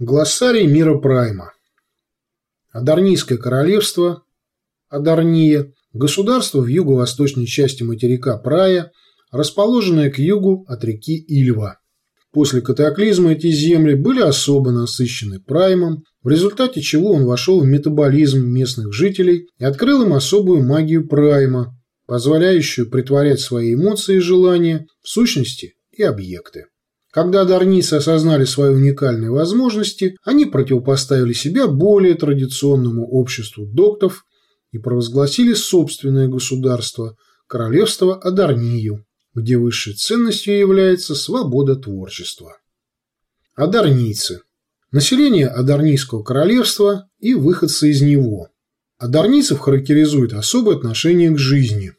Глоссарий мира Прайма. Адарнийское королевство, Адарния, государство в юго-восточной части материка Прая, расположенное к югу от реки Ильва. После катаклизма эти земли были особо насыщены Праймом, в результате чего он вошел в метаболизм местных жителей и открыл им особую магию Прайма, позволяющую притворять свои эмоции и желания в сущности и объекты. Когда дарницы осознали свои уникальные возможности, они противопоставили себя более традиционному обществу доктов и провозгласили собственное государство – королевство Адарнию, где высшей ценностью является свобода творчества. Адарнийцы – население Адарнийского королевства и выходцы из него. Адарнийцев характеризует особое отношение к жизни,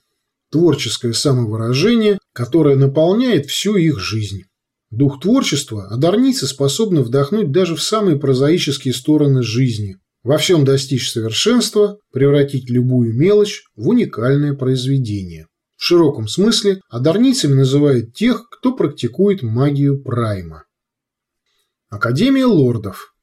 творческое самовыражение, которое наполняет всю их жизнь. Дух творчества одарницы способны вдохнуть даже в самые прозаические стороны жизни, во всем достичь совершенства, превратить любую мелочь в уникальное произведение. В широком смысле одарницами называют тех, кто практикует магию прайма. Академия лордов.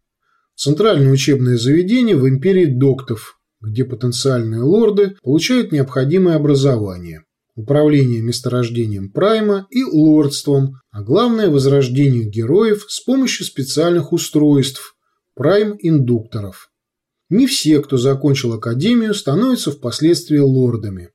Центральное учебное заведение в империи доктов, где потенциальные лорды получают необходимое образование управление месторождением прайма и лордством, а главное – возрождению героев с помощью специальных устройств – прайм-индукторов. Не все, кто закончил академию, становятся впоследствии лордами.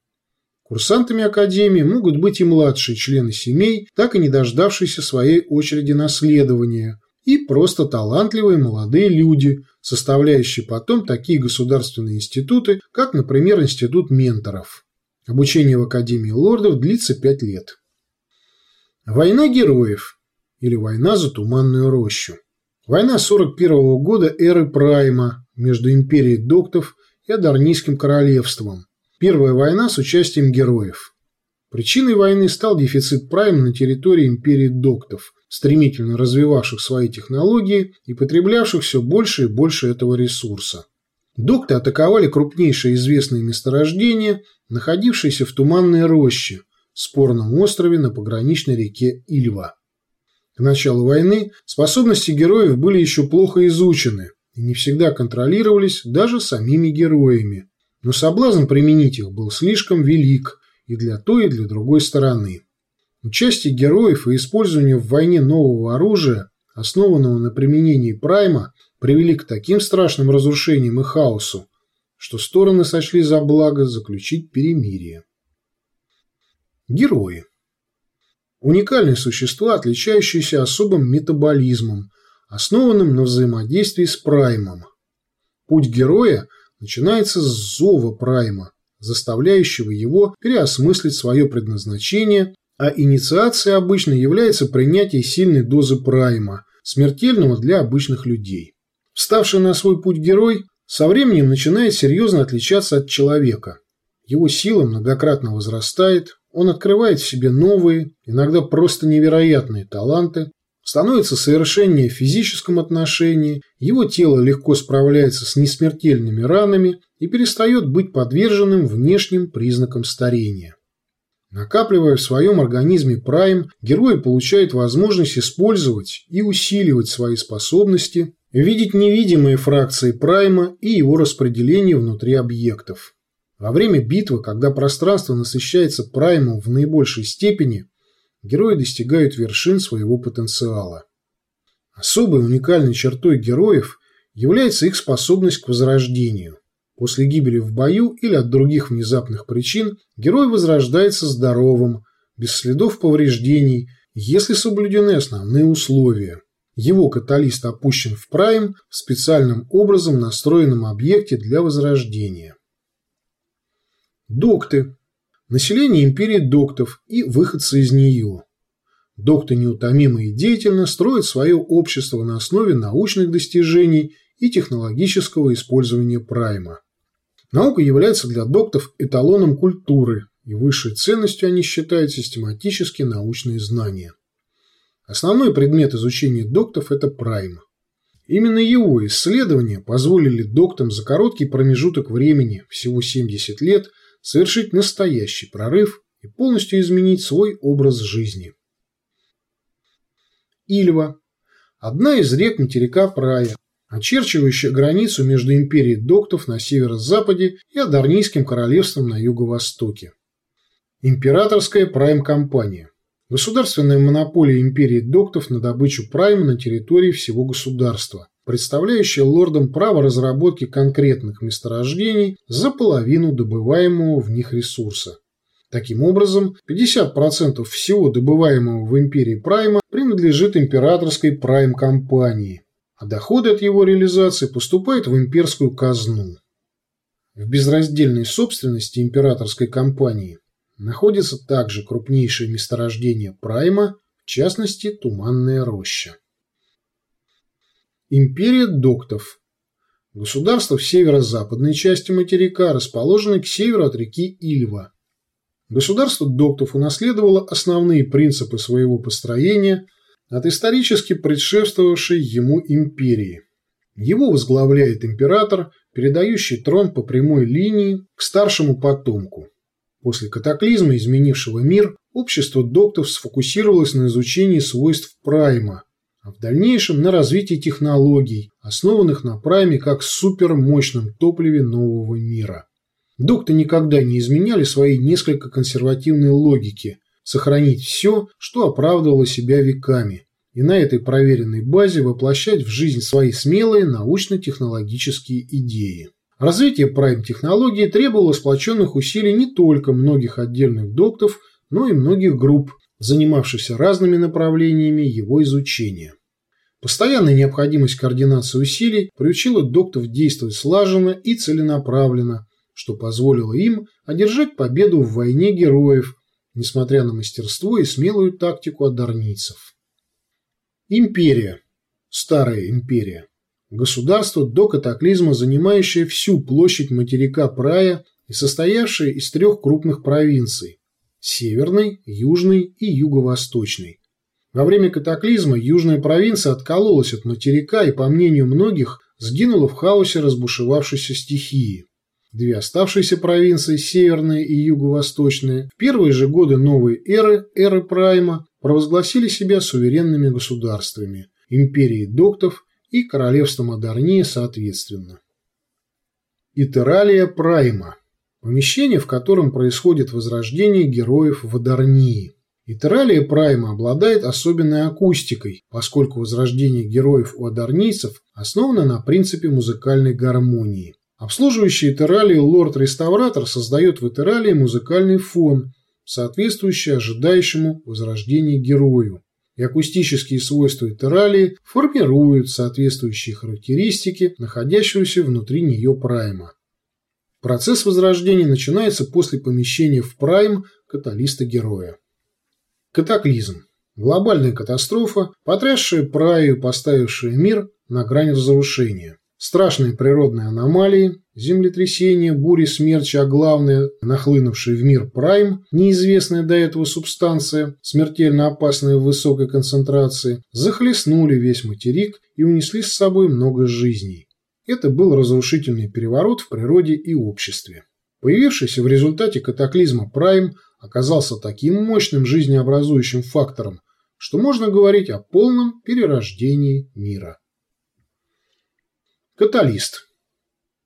Курсантами академии могут быть и младшие члены семей, так и не дождавшиеся своей очереди наследования, и просто талантливые молодые люди, составляющие потом такие государственные институты, как, например, Институт менторов. Обучение в Академии лордов длится пять лет. Война героев или война за Туманную рощу. Война 41 -го года эры Прайма между Империей Доктов и Адарнийским королевством. Первая война с участием героев. Причиной войны стал дефицит Прайма на территории Империи Доктов, стремительно развивавших свои технологии и потреблявших все больше и больше этого ресурса. Докты атаковали крупнейшие известные месторождения, находившиеся в Туманной роще, спорном острове на пограничной реке Ильва. К началу войны способности героев были еще плохо изучены и не всегда контролировались даже самими героями, но соблазн применить их был слишком велик и для той, и для другой стороны. Участие героев и использование в войне нового оружия, основанного на применении прайма, привели к таким страшным разрушениям и хаосу, что стороны сочли за благо заключить перемирие. Герои. Уникальные существа, отличающиеся особым метаболизмом, основанным на взаимодействии с праймом. Путь героя начинается с зова прайма, заставляющего его переосмыслить свое предназначение, а инициацией обычно является принятие сильной дозы прайма, смертельного для обычных людей. Вставший на свой путь герой со временем начинает серьезно отличаться от человека. Его сила многократно возрастает, он открывает в себе новые, иногда просто невероятные таланты, становится совершеннее в физическом отношении, его тело легко справляется с несмертельными ранами и перестает быть подверженным внешним признакам старения. Накапливая в своем организме прайм, герой получает возможность использовать и усиливать свои способности, видеть невидимые фракции прайма и его распределение внутри объектов. Во время битвы, когда пространство насыщается праймом в наибольшей степени, герои достигают вершин своего потенциала. Особой уникальной чертой героев является их способность к возрождению. После гибели в бою или от других внезапных причин герой возрождается здоровым, без следов повреждений, если соблюдены основные условия. Его каталист опущен в прайм в специальным образом настроенном объекте для возрождения. Докты. Население империи доктов и выходцы из нее. Докты неутомимо и деятельно строят свое общество на основе научных достижений и технологического использования прайма. Наука является для доктов эталоном культуры, и высшей ценностью они считают систематически научные знания. Основной предмет изучения доктов – это прайм. Именно его исследования позволили доктам за короткий промежуток времени, всего 70 лет, совершить настоящий прорыв и полностью изменить свой образ жизни. Ильва. одна из рек материка Прая, очерчивающая границу между империей доктов на северо-западе и Адарнийским королевством на юго-востоке. Императорская прайм-компания. Государственная монополия империи доктов на добычу прайма на территории всего государства, представляющая лордам право разработки конкретных месторождений за половину добываемого в них ресурса. Таким образом, 50% всего добываемого в империи прайма принадлежит императорской прайм-компании, а доходы от его реализации поступают в имперскую казну. В безраздельной собственности императорской компании находится также крупнейшее месторождение прайма, в частности Туманная роща. Империя доктов. Государство в северо-западной части материка, расположенное к северу от реки Ильва. Государство доктов унаследовало основные принципы своего построения – от исторически предшествовавшей ему империи. Его возглавляет император, передающий трон по прямой линии к старшему потомку. После катаклизма, изменившего мир, общество доктов сфокусировалось на изучении свойств прайма, а в дальнейшем на развитии технологий, основанных на прайме как супермощном топливе нового мира. Докты никогда не изменяли своей несколько консервативной логики, сохранить все, что оправдывало себя веками, и на этой проверенной базе воплощать в жизнь свои смелые научно-технологические идеи. Развитие прайм-технологии требовало сплоченных усилий не только многих отдельных доктов, но и многих групп, занимавшихся разными направлениями его изучения. Постоянная необходимость координации усилий приучила доктов действовать слаженно и целенаправленно, что позволило им одержать победу в войне героев, несмотря на мастерство и смелую тактику одарнийцев. Империя. Старая империя. Государство до катаклизма, занимающее всю площадь материка Прая и состоявшее из трех крупных провинций – Северной, Южной и Юго-Восточной. Во время катаклизма южная провинция откололась от материка и, по мнению многих, сгинула в хаосе разбушевавшейся стихии. Две оставшиеся провинции, северная и юго-восточная, в первые же годы новой эры, эры Прайма, провозгласили себя суверенными государствами, империей доктов и королевством Адарнии соответственно. Итералия Прайма – помещение, в котором происходит возрождение героев в Адарнии. Итералия Прайма обладает особенной акустикой, поскольку возрождение героев у адарнийцев основано на принципе музыкальной гармонии. Обслуживающий Этералию лорд-реставратор создает в Этералии музыкальный фон, соответствующий ожидающему возрождения герою, и акустические свойства Этералии формируют соответствующие характеристики находящегося внутри нее прайма. Процесс возрождения начинается после помещения в прайм каталиста героя. Катаклизм. Глобальная катастрофа, потрясшая праю поставившая мир на грани разрушения. Страшные природные аномалии, землетрясения, бури, смерчи, а главное, нахлынувший в мир прайм, неизвестная до этого субстанция, смертельно опасная в высокой концентрации, захлестнули весь материк и унесли с собой много жизней. Это был разрушительный переворот в природе и обществе. Появившийся в результате катаклизма прайм оказался таким мощным жизнеобразующим фактором, что можно говорить о полном перерождении мира. Каталист.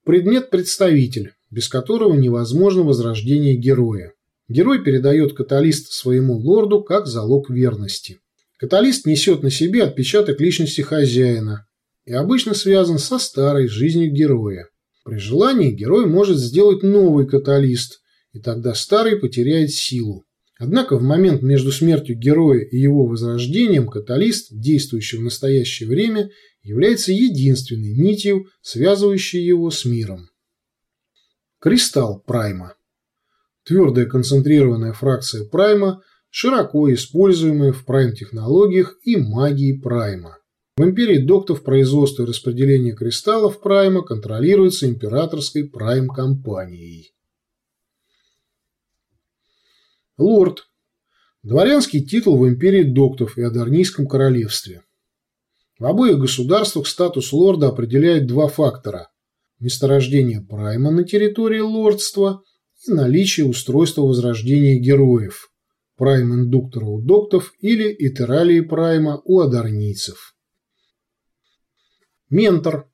Предмет-представитель, без которого невозможно возрождение героя. Герой передает каталист своему лорду как залог верности. Каталист несет на себе отпечаток личности хозяина и обычно связан со старой жизнью героя. При желании герой может сделать новый каталист, и тогда старый потеряет силу. Однако в момент между смертью героя и его возрождением каталист, действующий в настоящее время, является единственной нитью, связывающей его с миром. Кристалл Прайма Твердая концентрированная фракция Прайма, широко используемая в прайм-технологиях и магии Прайма. В империи доктов производство и распределение кристаллов Прайма контролируется императорской Прайм-компанией. Лорд. Дворянский титул в империи доктов и Адарнийском королевстве. В обоих государствах статус лорда определяет два фактора – месторождение прайма на территории лордства и наличие устройства возрождения героев – прайм-индуктора у доктов или итералии прайма у адарнийцев. Ментор.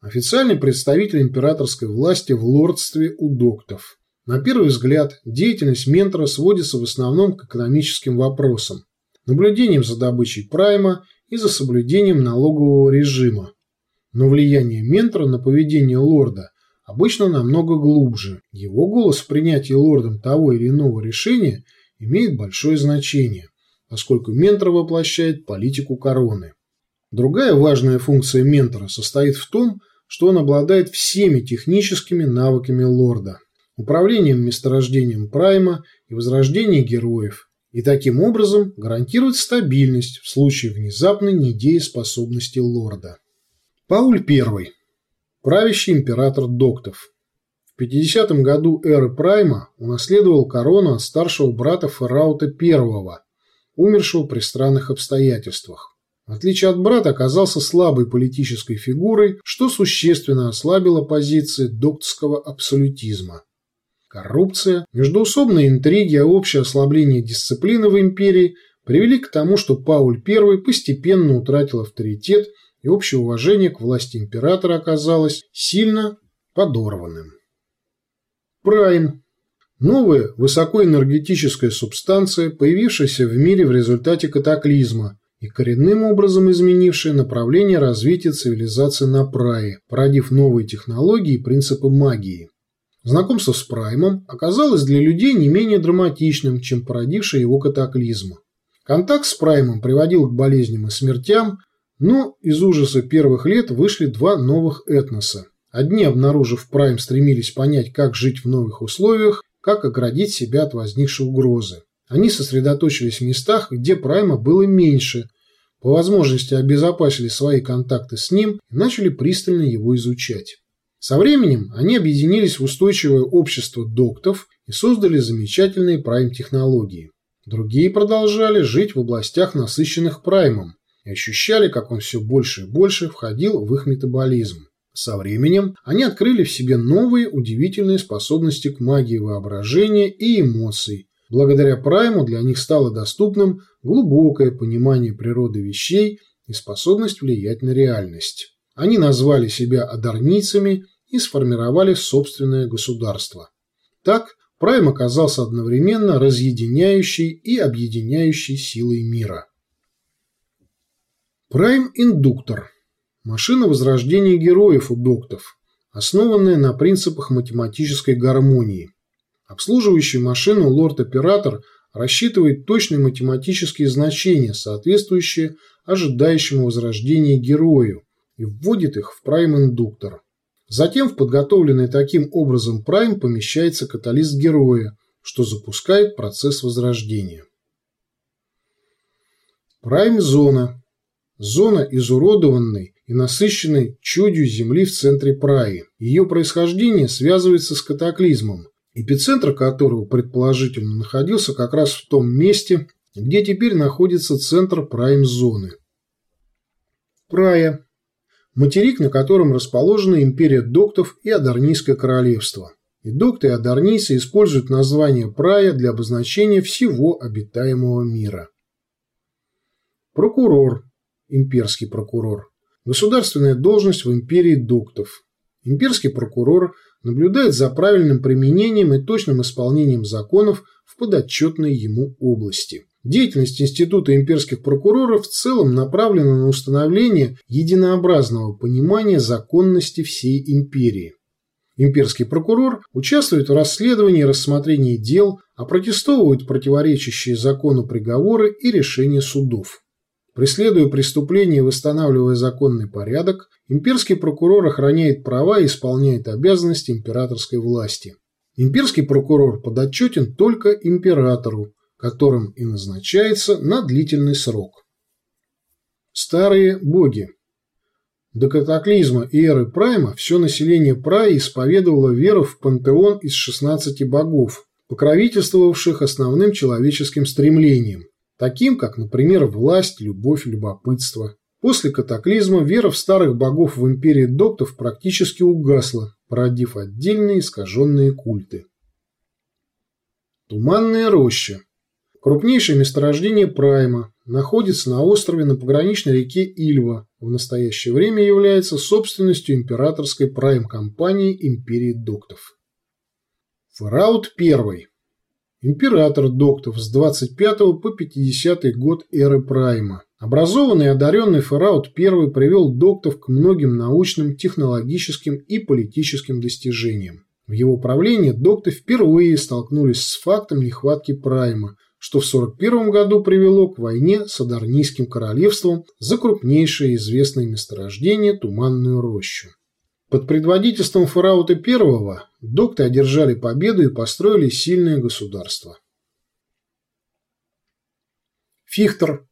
Официальный представитель императорской власти в лордстве у доктов. На первый взгляд, деятельность ментора сводится в основном к экономическим вопросам, наблюдением за добычей прайма и за соблюдением налогового режима. Но влияние ментора на поведение лорда обычно намного глубже. Его голос в принятии лордом того или иного решения имеет большое значение, поскольку ментор воплощает политику короны. Другая важная функция ментора состоит в том, что он обладает всеми техническими навыками лорда, управлением месторождением прайма и возрождением героев, и таким образом гарантирует стабильность в случае внезапной недееспособности лорда. Пауль I. Правящий император доктов. В 50 году эры Прайма унаследовал корону от старшего брата Ферраута I, умершего при странных обстоятельствах. В отличие от брата, оказался слабой политической фигурой, что существенно ослабило позиции доктского абсолютизма. Коррупция, междоусобные интриги, а общее ослабление дисциплины в империи привели к тому, что Пауль I постепенно утратил авторитет и общее уважение к власти императора оказалось сильно подорванным. Прайм – новая высокоэнергетическая субстанция, появившаяся в мире в результате катаклизма и коренным образом изменившая направление развития цивилизации на Прае, породив новые технологии и принципы магии. Знакомство с Праймом оказалось для людей не менее драматичным, чем породивший его катаклизм. Контакт с Праймом приводил к болезням и смертям, но из ужаса первых лет вышли два новых этноса. Одни, обнаружив Прайм, стремились понять, как жить в новых условиях, как оградить себя от возникшей угрозы. Они сосредоточились в местах, где Прайма было меньше, по возможности обезопасили свои контакты с ним и начали пристально его изучать. Со временем они объединились в устойчивое общество доктов и создали замечательные прайм-технологии. Другие продолжали жить в областях, насыщенных праймом, и ощущали, как он все больше и больше входил в их метаболизм. Со временем они открыли в себе новые удивительные способности к магии воображения и эмоций. Благодаря прайму для них стало доступным глубокое понимание природы вещей и способность влиять на реальность. Они назвали себя одарницами и сформировали собственное государство. Так, Прайм оказался одновременно разъединяющей и объединяющей силой мира. Прайм-индуктор – машина возрождения героев у доктов, основанная на принципах математической гармонии. Обслуживающий машину лорд-оператор рассчитывает точные математические значения, соответствующие ожидающему возрождения герою, и вводит их в прайм-индуктор. Затем в подготовленный таким образом прайм помещается каталист героя, что запускает процесс возрождения. Прайм-зона. Зона изуродованной и насыщенной чудью Земли в центре Праи. Ее происхождение связывается с катаклизмом, эпицентр которого предположительно находился как раз в том месте, где теперь находится центр прайм-зоны. Прая материк, на котором расположена империя доктов и Адарнийское королевство. И докты и адарнийцы используют название Прая для обозначения всего обитаемого мира. Прокурор, имперский прокурор, государственная должность в империи доктов. Имперский прокурор наблюдает за правильным применением и точным исполнением законов в подотчетной ему области. Деятельность Института имперских прокуроров в целом направлена на установление единообразного понимания законности всей империи. Имперский прокурор участвует в расследовании и рассмотрении дел, а протестовывает противоречащие закону приговоры и решения судов. Преследуя преступления и восстанавливая законный порядок, имперский прокурор охраняет права и исполняет обязанности императорской власти. Имперский прокурор подотчетен только императору, которым и назначается на длительный срок. Старые боги До катаклизма и эры Прайма все население Праи исповедовало веру в пантеон из 16 богов, покровительствовавших основным человеческим стремлениям, таким как, например, власть, любовь, любопытство. После катаклизма вера в старых богов в империи доктов практически угасла, породив отдельные искаженные культы. Туманная роща Крупнейшее месторождение Прайма находится на острове на пограничной реке Ильва в настоящее время является собственностью императорской прайм-компании империи доктов. Фараут I. Император доктов с 25 по 50 год эры прайма. Образованный и одаренный Фараут I привел доктов к многим научным, технологическим и политическим достижениям. В его правлении докты впервые столкнулись с фактом нехватки прайма, что в 1941 году привело к войне с Адарнийским королевством за крупнейшее известное месторождение Туманную рощу. Под предводительством Фараута I докты одержали победу и построили сильное государство. Фихтер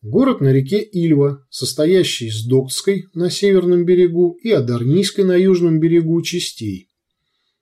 Город на реке Ильва, состоящий из Доктской на северном берегу и Адарнийской на южном берегу частей.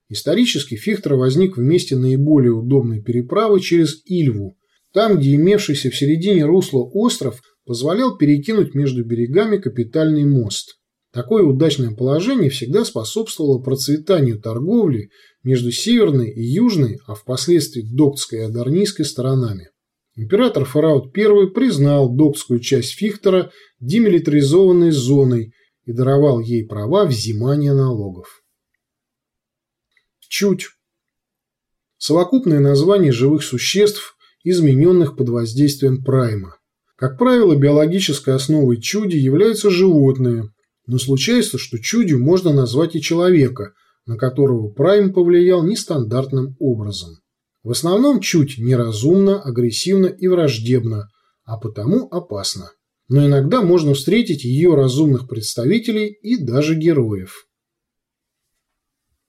Исторически Фихтер возник в месте наиболее удобной переправы через Ильву, там, где имевшийся в середине русла остров позволял перекинуть между берегами капитальный мост. Такое удачное положение всегда способствовало процветанию торговли между северной и южной, а впоследствии Доктской и Адарнийской сторонами. Император Фараут I признал Докскую часть Фихтера демилитаризованной зоной и даровал ей права взимания налогов. Чуть. Совокупное название живых существ, измененных под воздействием прайма. Как правило, биологической основой чуди являются животные, но случается, что чудью можно назвать и человека, на которого прайм повлиял нестандартным образом. В основном чуть неразумно, агрессивно и враждебно, а потому опасно. Но иногда можно встретить ее разумных представителей и даже героев.